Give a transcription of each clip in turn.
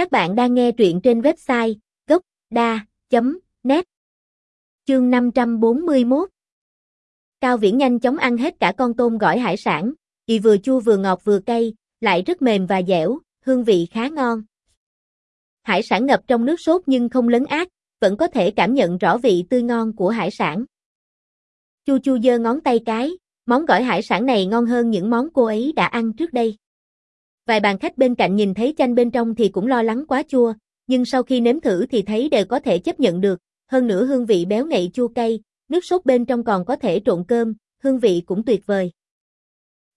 Các bạn đang nghe truyện trên website gocda.net Chương 541 Cao Viễn nhanh chóng ăn hết cả con tôm gỏi hải sản, vì vừa chua vừa ngọt vừa cay, lại rất mềm và dẻo, hương vị khá ngon. Hải sản ngập trong nước sốt nhưng không lấn át, vẫn có thể cảm nhận rõ vị tươi ngon của hải sản. Chu Chu giơ ngón tay cái, món gỏi hải sản này ngon hơn những món cô ấy đã ăn trước đây. Vài bàn khách bên cạnh nhìn thấy chanh bên trong thì cũng lo lắng quá chua, nhưng sau khi nếm thử thì thấy đều có thể chấp nhận được, hơn nữa hương vị béo ngậy chua cay, nước sốt bên trong còn có thể trộn cơm, hương vị cũng tuyệt vời.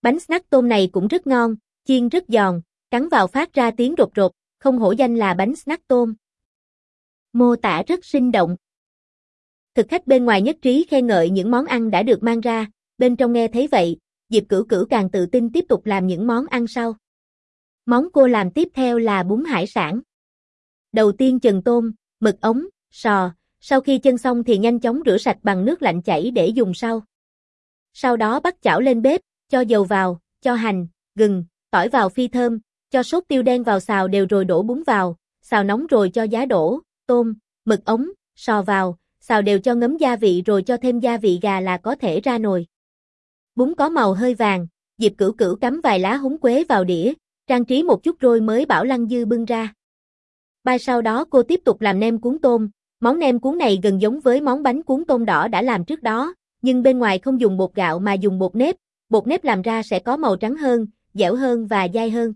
Bánh snack tôm này cũng rất ngon, chiên rất giòn, cắn vào phát ra tiếng rột rột, không hổ danh là bánh snack tôm. Mô tả rất sinh động. Thực khách bên ngoài nhất trí khen ngợi những món ăn đã được mang ra, bên trong nghe thấy vậy, Diệp Cửu Cửu càng tự tin tiếp tục làm những món ăn sau. Món cô làm tiếp theo là bún hải sản. Đầu tiên chần tôm, mực ống, sò, sau khi chân xong thì nhanh chóng rửa sạch bằng nước lạnh chảy để dùng sau. Sau đó bắt chảo lên bếp, cho dầu vào, cho hành, gừng, tỏi vào phi thơm, cho sốt tiêu đen vào xào đều rồi đổ bún vào, xào nóng rồi cho giá đổ, tôm, mực ống, sò vào, xào đều cho ngấm gia vị rồi cho thêm gia vị gà là có thể ra nồi. Bún có màu hơi vàng, Diệp Cửu Cửu cắm vài lá húng quế vào đĩa, trang trí một chút rồi mới bảo Lăng Dư bưng ra. Bài sau đó cô tiếp tục làm nem cuốn tôm, món nem cuốn này gần giống với món bánh cuốn tôm đỏ đã làm trước đó, nhưng bên ngoài không dùng bột gạo mà dùng bột nếp, bột nếp làm ra sẽ có màu trắng hơn, dẻo hơn và dai hơn.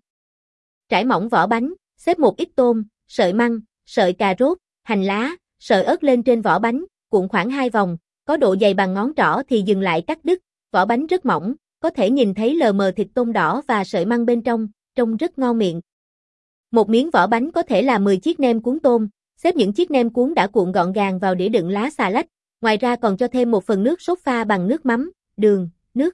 Trải mỏng vỏ bánh, xếp một ít tôm, sợi măng, sợi cà rốt, hành lá, sợi ớt lên trên vỏ bánh, cuộn khoảng 2 vòng, có độ dày bằng ngón trỏ thì dừng lại cắt đứt, vỏ bánh rất mỏng, có thể nhìn thấy lờ mờ thịt tôm đỏ và sợi măng bên trong, trông rất ngon miệng. Một miếng vỏ bánh có thể là 10 chiếc nem cuốn tôm, xếp những chiếc nem cuốn đã cuộn gọn gàng vào đĩa đựng lá xà lách, ngoài ra còn cho thêm một phần nước sốt pha bằng nước mắm, đường, nước.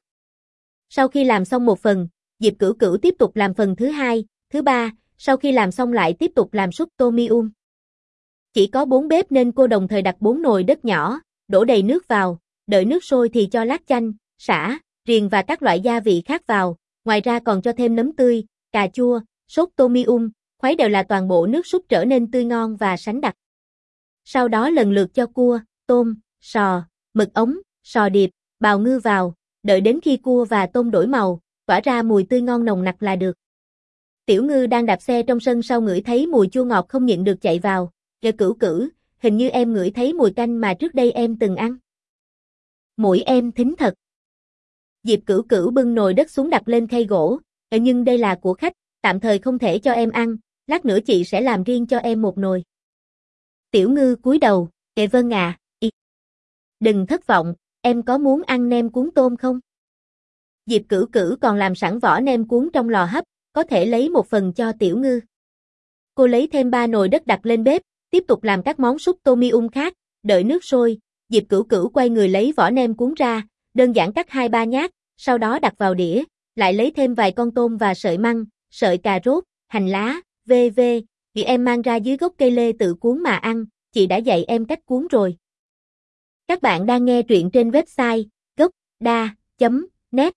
Sau khi làm xong một phần, Diệp Cửu Cửu tiếp tục làm phần thứ hai, thứ ba, sau khi làm xong lại tiếp tục làm súp tô mium. Chỉ có bốn bếp nên cô đồng thời đặt bốn nồi đất nhỏ, đổ đầy nước vào, đợi nước sôi thì cho lát chanh, sả, riềng và các loại gia vị khác vào, ngoài ra còn cho thêm nấm tươi, cà chua, sốt tomium, khuấy đều là toàn bộ nước súp trở nên tươi ngon và sánh đặc. Sau đó lần lượt cho cua, tôm, sò, mực ống, sò điệp, bào ngư vào, đợi đến khi cua và tôm đổi màu, tỏa ra mùi tươi ngon nồng nặc là được. Tiểu ngư đang đạp xe trong sân sau ngửi thấy mùi chua ngọt không nhịn được chạy vào, kêu cửu cửu, hình như em ngửi thấy mùi canh mà trước đây em từng ăn. Mũi em thính thật. Diệp cửu cửu bưng nồi đất xuống đặt lên khay gỗ, nhưng đây là của khách, tạm thời không thể cho em ăn, lát nữa chị sẽ làm riêng cho em một nồi. Tiểu ngư cúi đầu, kệ vâng à, y. Đừng thất vọng, em có muốn ăn nem cuốn tôm không? Diệp cửu cửu còn làm sẵn vỏ nem cuốn trong lò hấp, có thể lấy một phần cho tiểu ngư. Cô lấy thêm ba nồi đất đặt lên bếp, tiếp tục làm các món súp tô khác, đợi nước sôi, Diệp Cửu Cửu quay người lấy vỏ nem cuốn ra, đơn giản cắt hai ba nhát, sau đó đặt vào đĩa, lại lấy thêm vài con tôm và sợi măng, sợi cà rốt, hành lá, v.v. Vì em mang ra dưới gốc cây lê tự cuốn mà ăn, chị đã dạy em cách cuốn rồi. Các bạn đang nghe truyện trên website gocda.net